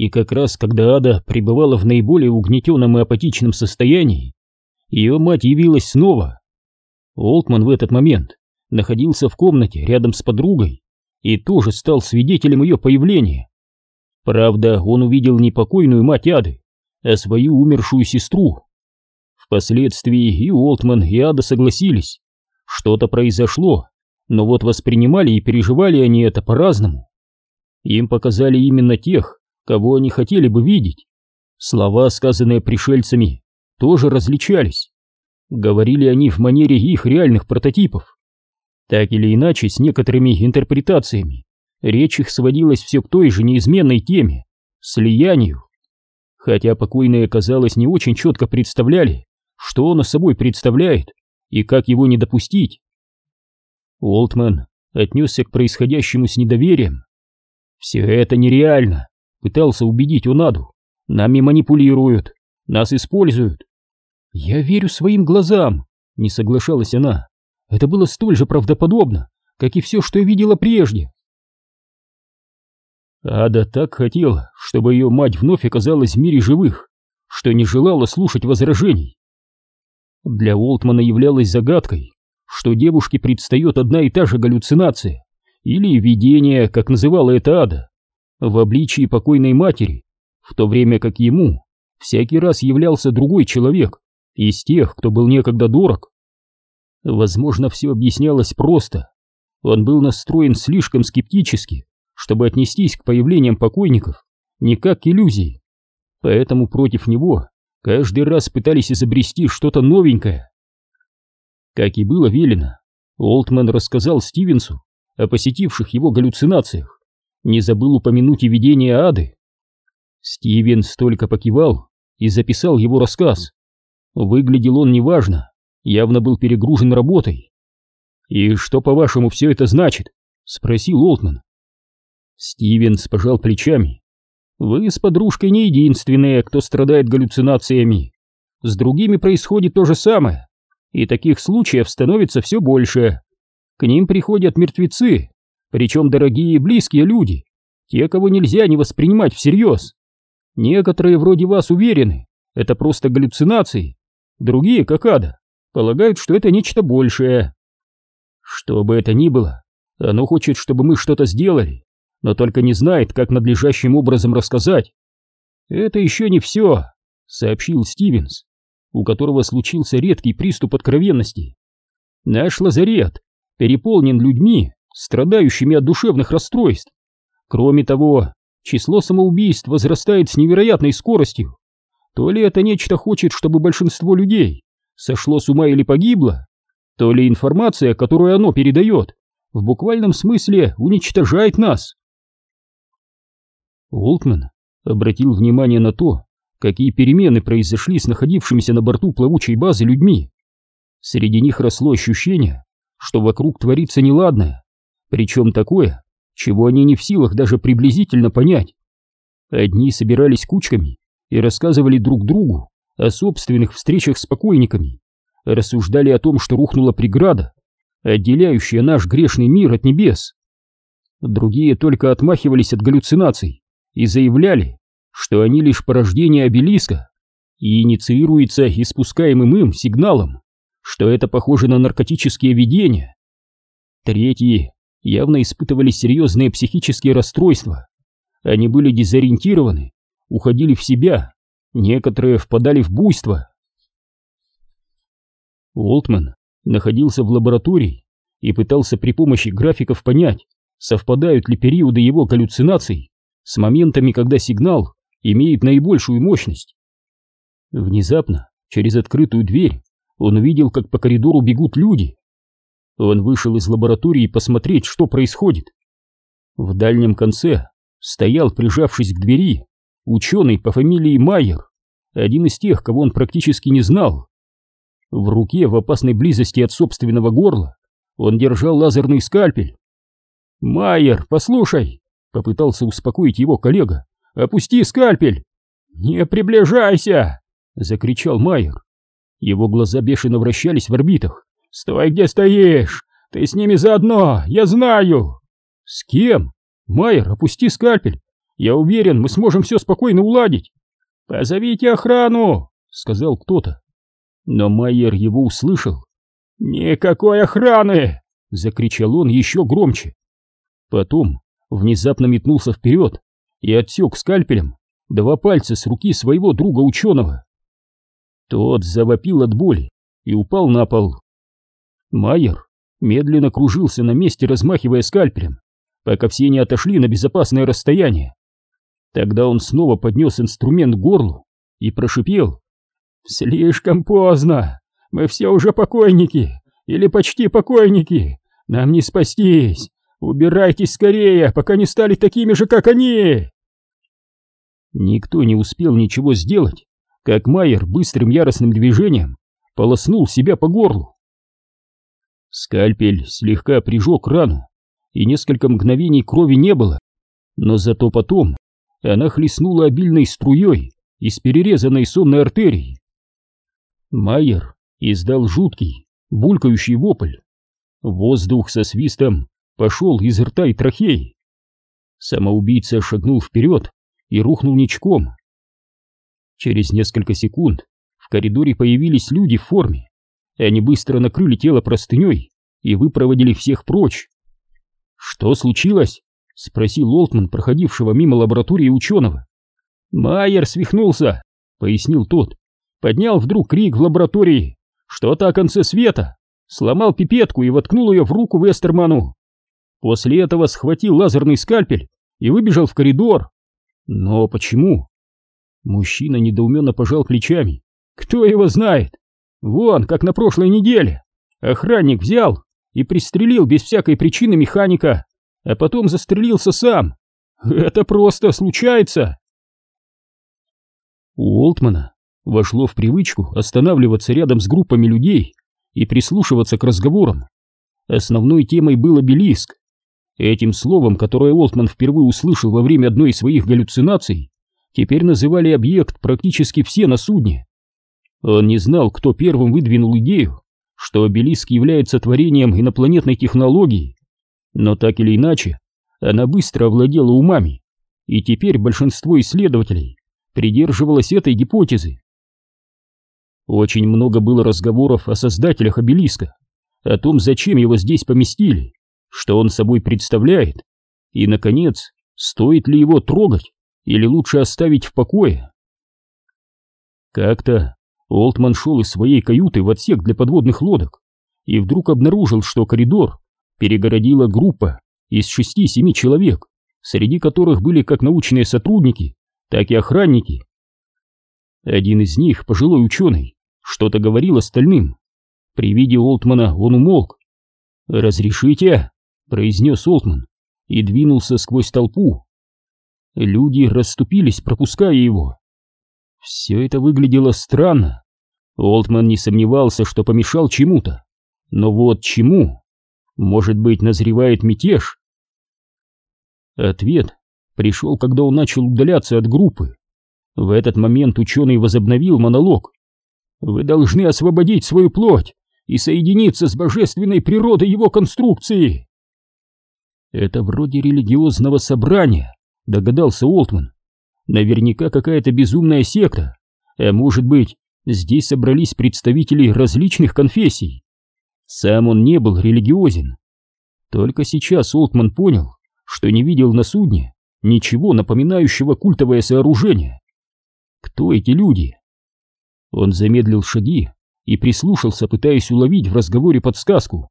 И как раз когда Ада пребывала в наиболее угнетенном и апатичном состоянии, ее мать явилась снова. Олтман в этот момент находился в комнате рядом с подругой и тоже стал свидетелем ее появления. Правда, он увидел не покойную мать Ады, а свою умершую сестру. Впоследствии и Олтман, и Ада согласились. Что-то произошло, но вот воспринимали и переживали они это по-разному. Им показали именно тех, кого они хотели бы видеть. Слова, сказанные пришельцами, тоже различались. Говорили они в манере их реальных прототипов. Так или иначе, с некоторыми интерпретациями, речь их сводилась все к той же неизменной теме — слиянию. Хотя покойные, казалось, не очень четко представляли, что он собой представляет и как его не допустить. Уолтман отнесся к происходящему с недоверием. «Все это нереально», — пытался убедить Унаду. «Нами манипулируют, нас используют». «Я верю своим глазам», — не соглашалась она. «Это было столь же правдоподобно, как и все, что я видела прежде». Ада так хотела, чтобы ее мать вновь оказалась в мире живых, что не желала слушать возражений. Для Уолтмана являлось загадкой, что девушке предстает одна и та же галлюцинация, или видение, как называла это Ада, в обличии покойной матери, в то время как ему всякий раз являлся другой человек, из тех, кто был некогда дорог. Возможно, все объяснялось просто. Он был настроен слишком скептически, чтобы отнестись к появлениям покойников не как к иллюзии. Поэтому против него каждый раз пытались изобрести что-то новенькое. Как и было велено, Олтман рассказал Стивенсу о посетивших его галлюцинациях, не забыл упомянуть и видение ады. Стивенс только покивал и записал его рассказ. Выглядел он неважно, явно был перегружен работой. «И что, по-вашему, все это значит?» — спросил Олтман. Стивенс пожал плечами. «Вы с подружкой не единственные, кто страдает галлюцинациями. С другими происходит то же самое и таких случаев становится все больше. К ним приходят мертвецы, причем дорогие и близкие люди, те, кого нельзя не воспринимать всерьез. Некоторые вроде вас уверены, это просто галлюцинации, другие, как ада, полагают, что это нечто большее. Что бы это ни было, оно хочет, чтобы мы что-то сделали, но только не знает, как надлежащим образом рассказать. Это еще не все, сообщил Стивенс у которого случился редкий приступ откровенности. Наш лазарет переполнен людьми, страдающими от душевных расстройств. Кроме того, число самоубийств возрастает с невероятной скоростью. То ли это нечто хочет, чтобы большинство людей сошло с ума или погибло, то ли информация, которую оно передает, в буквальном смысле уничтожает нас. Олтман обратил внимание на то, какие перемены произошли с находившимися на борту плавучей базы людьми. Среди них росло ощущение, что вокруг творится неладное, причем такое, чего они не в силах даже приблизительно понять. Одни собирались кучками и рассказывали друг другу о собственных встречах с покойниками, рассуждали о том, что рухнула преграда, отделяющая наш грешный мир от небес. Другие только отмахивались от галлюцинаций и заявляли, что они лишь порождение обелиска и инициируется испускаемым им сигналом, что это похоже на наркотические видения. Третьи явно испытывали серьезные психические расстройства. Они были дезориентированы, уходили в себя, некоторые впадали в буйство. Уолтман находился в лаборатории и пытался при помощи графиков понять, совпадают ли периоды его галлюцинаций с моментами, когда сигнал имеет наибольшую мощность. Внезапно, через открытую дверь, он увидел, как по коридору бегут люди. Он вышел из лаборатории посмотреть, что происходит. В дальнем конце стоял, прижавшись к двери, ученый по фамилии Майер, один из тех, кого он практически не знал. В руке, в опасной близости от собственного горла, он держал лазерный скальпель. «Майер, послушай!» — попытался успокоить его коллега. Опусти скальпель!» «Не приближайся!» — закричал Майер. Его глаза бешено вращались в орбитах. «Стой, где стоишь! Ты с ними заодно, я знаю!» «С кем?» «Майер, опусти скальпель! Я уверен, мы сможем все спокойно уладить. Позовите охрану, сказал кто-то. Но Майер его услышал. Никакой охраны! Закричал он еще громче. Потом внезапно метнулся вперед и отсек скальпелем два пальца с руки своего друга-ученого. Тот завопил от боли и упал на пол. Майер медленно кружился на месте, размахивая скальпелем, пока все не отошли на безопасное расстояние. Тогда он снова поднес инструмент к горлу и прошипел. «Слишком поздно! Мы все уже покойники! Или почти покойники! Нам не спастись! Убирайтесь скорее, пока не стали такими же, как они!» Никто не успел ничего сделать, как Майер быстрым яростным движением полоснул себя по горлу. Скальпель слегка прижег рану, и несколько мгновений крови не было, но зато потом она хлестнула обильной струей из перерезанной сонной артерии. Майер издал жуткий, булькающий вопль. Воздух со свистом пошел из рта и трахеи. Самоубийца шагнул вперед и рухнул ничком. Через несколько секунд в коридоре появились люди в форме. Они быстро накрыли тело простыней и выпроводили всех прочь. «Что случилось?» — спросил Олтман, проходившего мимо лаборатории ученого. «Майер свихнулся», — пояснил тот. Поднял вдруг крик в лаборатории. «Что-то о конце света!» Сломал пипетку и воткнул ее в руку Вестерману. После этого схватил лазерный скальпель и выбежал в коридор. Но почему? Мужчина недоуменно пожал плечами. Кто его знает? Вон, как на прошлой неделе. Охранник взял и пристрелил без всякой причины механика, а потом застрелился сам. Это просто случается. У Олтмана вошло в привычку останавливаться рядом с группами людей и прислушиваться к разговорам. Основной темой был обелиск. Этим словом, которое Олтман впервые услышал во время одной из своих галлюцинаций, теперь называли объект практически все на судне. Он не знал, кто первым выдвинул идею, что обелиск является творением инопланетной технологии, но так или иначе, она быстро овладела умами, и теперь большинство исследователей придерживалось этой гипотезы. Очень много было разговоров о создателях обелиска, о том, зачем его здесь поместили, что он собой представляет, и, наконец, стоит ли его трогать или лучше оставить в покое. Как-то Олтман шел из своей каюты в отсек для подводных лодок и вдруг обнаружил, что коридор перегородила группа из шести-семи человек, среди которых были как научные сотрудники, так и охранники. Один из них, пожилой ученый, что-то говорил остальным. При виде Олтмана он умолк. «Разрешите?» — произнес Олтман и двинулся сквозь толпу. Люди расступились, пропуская его. Все это выглядело странно. Олтман не сомневался, что помешал чему-то. Но вот чему? Может быть, назревает мятеж? Ответ пришел, когда он начал удаляться от группы. В этот момент ученый возобновил монолог. «Вы должны освободить свою плоть и соединиться с божественной природой его конструкции!» Это вроде религиозного собрания, догадался Олтман. Наверняка какая-то безумная секта. А может быть, здесь собрались представители различных конфессий. Сам он не был религиозен. Только сейчас Олтман понял, что не видел на судне ничего напоминающего культовое сооружение. Кто эти люди? Он замедлил шаги и прислушался, пытаясь уловить в разговоре подсказку.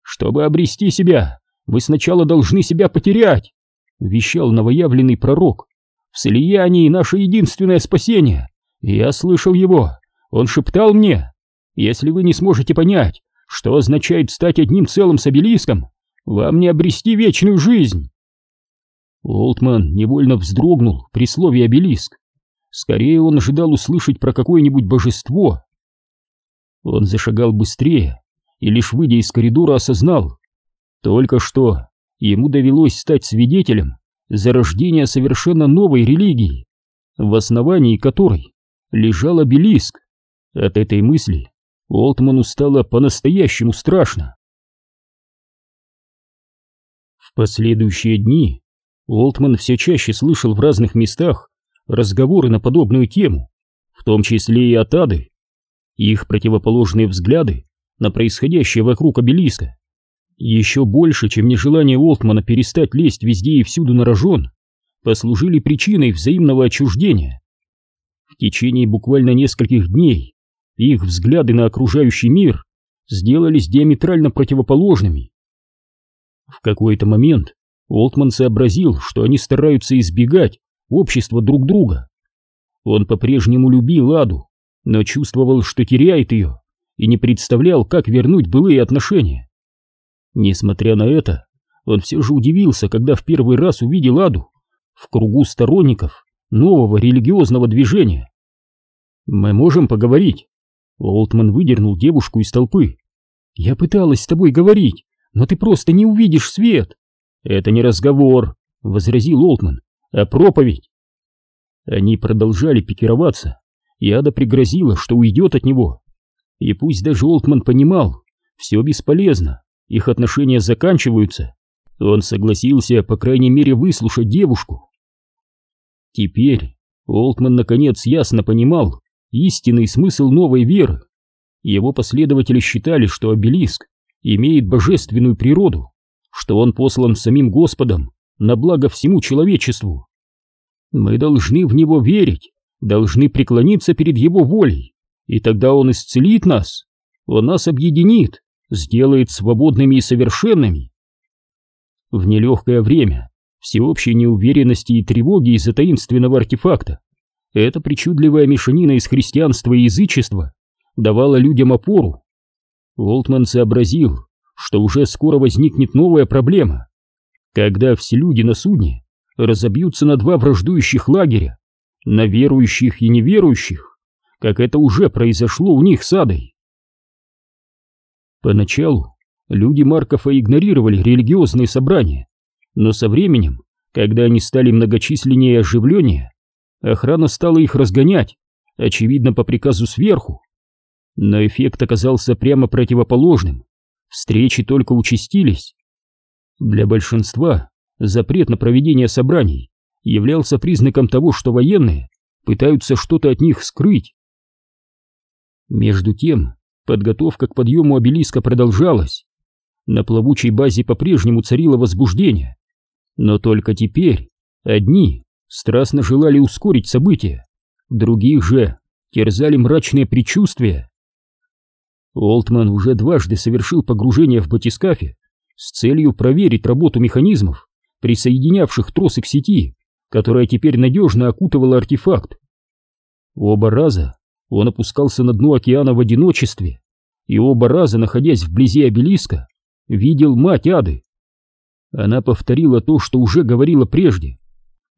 «Чтобы обрести себя, вы сначала должны себя потерять», — вещал новоявленный пророк. «В слиянии наше единственное спасение. Я слышал его. Он шептал мне, если вы не сможете понять, что означает стать одним целым с обелиском, вам не обрести вечную жизнь». Олтман невольно вздрогнул при слове «обелиск». Скорее он ожидал услышать про какое-нибудь божество. Он зашагал быстрее и лишь выйдя из коридора осознал. Только что ему довелось стать свидетелем зарождения совершенно новой религии, в основании которой лежал обелиск. От этой мысли Олтману стало по-настоящему страшно. В последующие дни Олтман все чаще слышал в разных местах разговоры на подобную тему, в том числе и от Ады. Их противоположные взгляды на происходящее вокруг обелиска еще больше, чем нежелание Олтмана перестать лезть везде и всюду на рожон, послужили причиной взаимного отчуждения. В течение буквально нескольких дней их взгляды на окружающий мир сделались диаметрально противоположными. В какой-то момент Олтман сообразил, что они стараются избегать общества друг друга. Он по-прежнему любил Аду, но чувствовал, что теряет ее, и не представлял, как вернуть былые отношения. Несмотря на это, он все же удивился, когда в первый раз увидел Аду в кругу сторонников нового религиозного движения. «Мы можем поговорить?» Олтман выдернул девушку из толпы. «Я пыталась с тобой говорить, но ты просто не увидишь свет!» «Это не разговор», — возразил Олтман, — «а проповедь». Они продолжали пикироваться, и Ада пригрозила, что уйдет от него. И пусть даже Олтман понимал, все бесполезно, их отношения заканчиваются, он согласился, по крайней мере, выслушать девушку. Теперь Олтман наконец ясно понимал истинный смысл новой веры. Его последователи считали, что обелиск имеет божественную природу, что он послан самим Господом на благо всему человечеству. Мы должны в него верить, должны преклониться перед его волей, и тогда он исцелит нас, он нас объединит, сделает свободными и совершенными. В нелегкое время всеобщей неуверенности и тревоги из-за таинственного артефакта эта причудливая мешанина из христианства и язычества давала людям опору. Волтман сообразил, что уже скоро возникнет новая проблема, когда все люди на судне разобьются на два враждующих лагеря, на верующих и неверующих, как это уже произошло у них с Адой. Поначалу люди Маркова игнорировали религиозные собрания, но со временем, когда они стали многочисленнее и оживленнее, охрана стала их разгонять, очевидно по приказу сверху. Но эффект оказался прямо противоположным. Встречи только участились. Для большинства запрет на проведение собраний являлся признаком того, что военные пытаются что-то от них скрыть. Между тем, подготовка к подъему обелиска продолжалась. На плавучей базе по-прежнему царило возбуждение. Но только теперь одни страстно желали ускорить события, других же терзали мрачные предчувствия. Олтман уже дважды совершил погружение в батискафе с целью проверить работу механизмов, присоединявших тросы к сети, которая теперь надежно окутывала артефакт. Оба раза он опускался на дно океана в одиночестве, и оба раза, находясь вблизи обелиска, видел мать Ады. Она повторила то, что уже говорила прежде,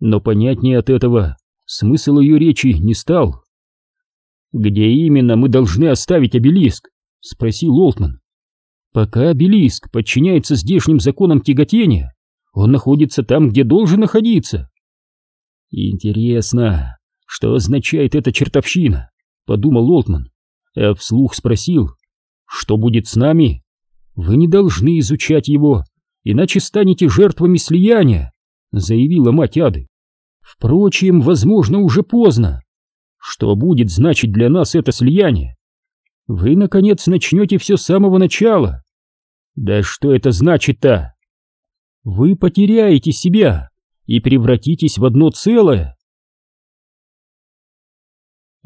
но понятнее от этого смысл ее речи не стал. «Где именно мы должны оставить обелиск?» — спросил Олтман. «Пока обелиск подчиняется здешним законам тяготения, он находится там, где должен находиться». «Интересно, что означает эта чертовщина?» — подумал Олтман, а вслух спросил, «Что будет с нами? Вы не должны изучать его, иначе станете жертвами слияния», — заявила мать Ады. «Впрочем, возможно, уже поздно. Что будет значить для нас это слияние? Вы, наконец, начнете все с самого начала. Да что это значит-то? Вы потеряете себя и превратитесь в одно целое.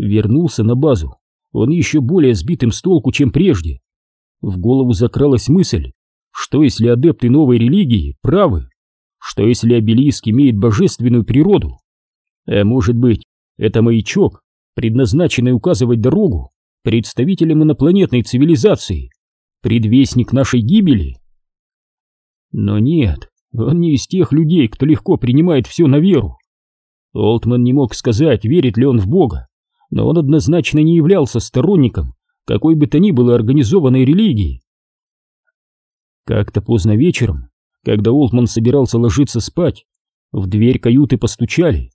Вернулся на базу, он еще более сбитым с толку, чем прежде. В голову закралась мысль, что если адепты новой религии правы, что если обелиск имеет божественную природу? А может быть, это маячок, предназначенный указывать дорогу представителям инопланетной цивилизации, предвестник нашей гибели? Но нет, он не из тех людей, кто легко принимает все на веру. Олтман не мог сказать, верит ли он в Бога, но он однозначно не являлся сторонником какой бы то ни было организованной религии. Как-то поздно вечером когда Олтман собирался ложиться спать, в дверь каюты постучали.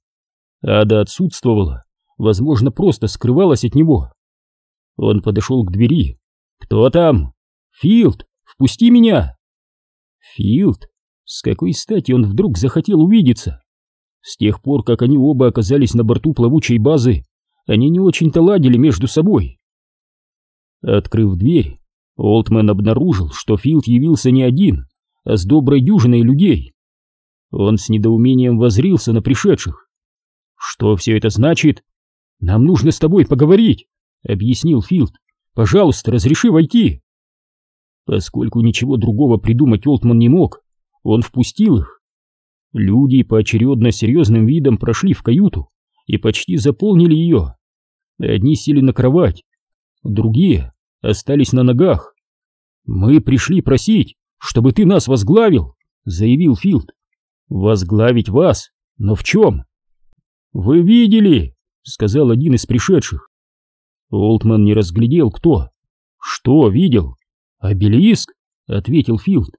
Ада отсутствовала, возможно, просто скрывалась от него. Он подошел к двери. «Кто там?» «Филд, впусти меня!» Филд С какой стати он вдруг захотел увидеться? С тех пор, как они оба оказались на борту плавучей базы, они не очень-то ладили между собой. Открыв дверь, Олтман обнаружил, что Филд явился не один, а с доброй дюжиной людей. Он с недоумением возрился на пришедших. «Что все это значит?» «Нам нужно с тобой поговорить», — объяснил Филд. «Пожалуйста, разреши войти». Поскольку ничего другого придумать Олтман не мог, он впустил их. Люди поочередно серьезным видом прошли в каюту и почти заполнили ее. Одни сели на кровать, другие остались на ногах. «Мы пришли просить, чтобы ты нас возглавил», — заявил Филд. «Возглавить вас? Но в чем?» «Вы видели?» — сказал один из пришедших. Олтман не разглядел, кто. «Что видел?» «Обелиск?» — ответил Филд.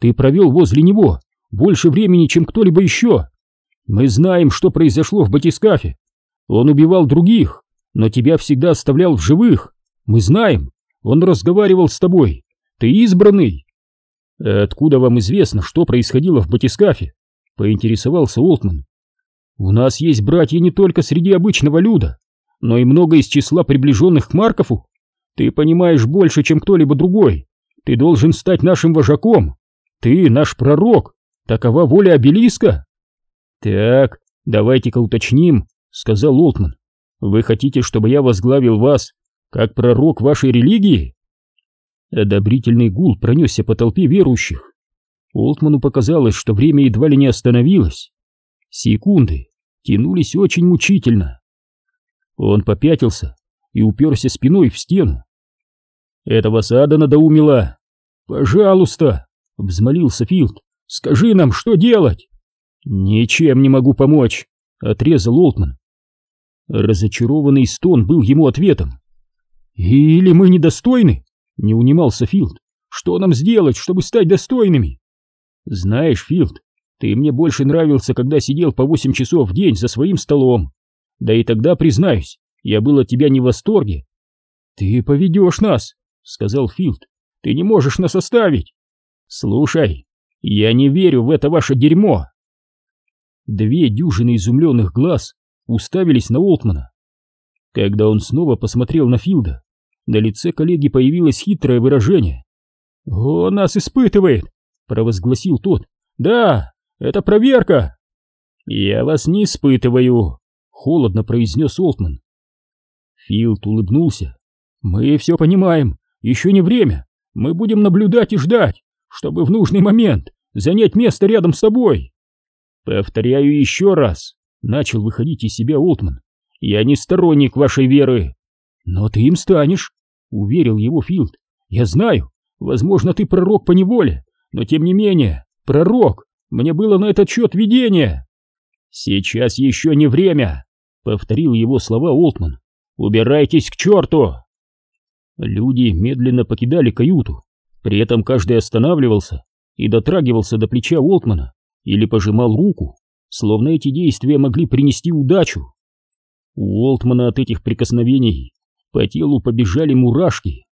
«Ты провел возле него больше времени, чем кто-либо еще. Мы знаем, что произошло в батискафе. Он убивал других, но тебя всегда оставлял в живых. Мы знаем, он разговаривал с тобой. Ты избранный. Откуда вам известно, что происходило в батискафе? Поинтересовался Олтман. У нас есть братья не только среди обычного люда, но и много из числа приближенных к Маркову. Ты понимаешь больше, чем кто-либо другой. Ты должен стать нашим вожаком. Ты наш пророк. Такова воля обелиска. Так, давайте-ка уточним, сказал Олтман. Вы хотите, чтобы я возглавил вас, как пророк вашей религии? Одобрительный гул пронесся по толпе верующих. Олтману показалось, что время едва ли не остановилось. Секунды тянулись очень мучительно. Он попятился и уперся спиной в стену. «Этого сада надоумила!» «Пожалуйста!» — взмолился Филд. «Скажи нам, что делать?» «Ничем не могу помочь!» — отрезал Олтман. Разочарованный стон был ему ответом. «Или мы недостойны?» — не унимался Филд. «Что нам сделать, чтобы стать достойными?» «Знаешь, Филд, ты мне больше нравился, когда сидел по восемь часов в день за своим столом. Да и тогда, признаюсь, я был от тебя не в восторге». «Ты поведешь нас», — сказал Филд. «Ты не можешь нас оставить». «Слушай, я не верю в это ваше дерьмо». Две дюжины изумленных глаз уставились на Олтмана. Когда он снова посмотрел на Филда, на лице коллеги появилось хитрое выражение. «Он нас испытывает!» — провозгласил тот. «Да, это проверка!» «Я вас не испытываю!» — холодно произнес Олтман. Филд улыбнулся. «Мы все понимаем. Еще не время. Мы будем наблюдать и ждать, чтобы в нужный момент занять место рядом с тобой». «Повторяю еще раз», — начал выходить из себя Олтман. «Я не сторонник вашей веры». «Но ты им станешь», — уверил его Филд. «Я знаю, возможно, ты пророк по неволе, но тем не менее, пророк, мне было на этот счет видение». «Сейчас еще не время», — повторил его слова Олтман. «Убирайтесь к черту!» Люди медленно покидали каюту, при этом каждый останавливался и дотрагивался до плеча Олтмана или пожимал руку, словно эти действия могли принести удачу. У Олтмана от этих прикосновений по телу побежали мурашки.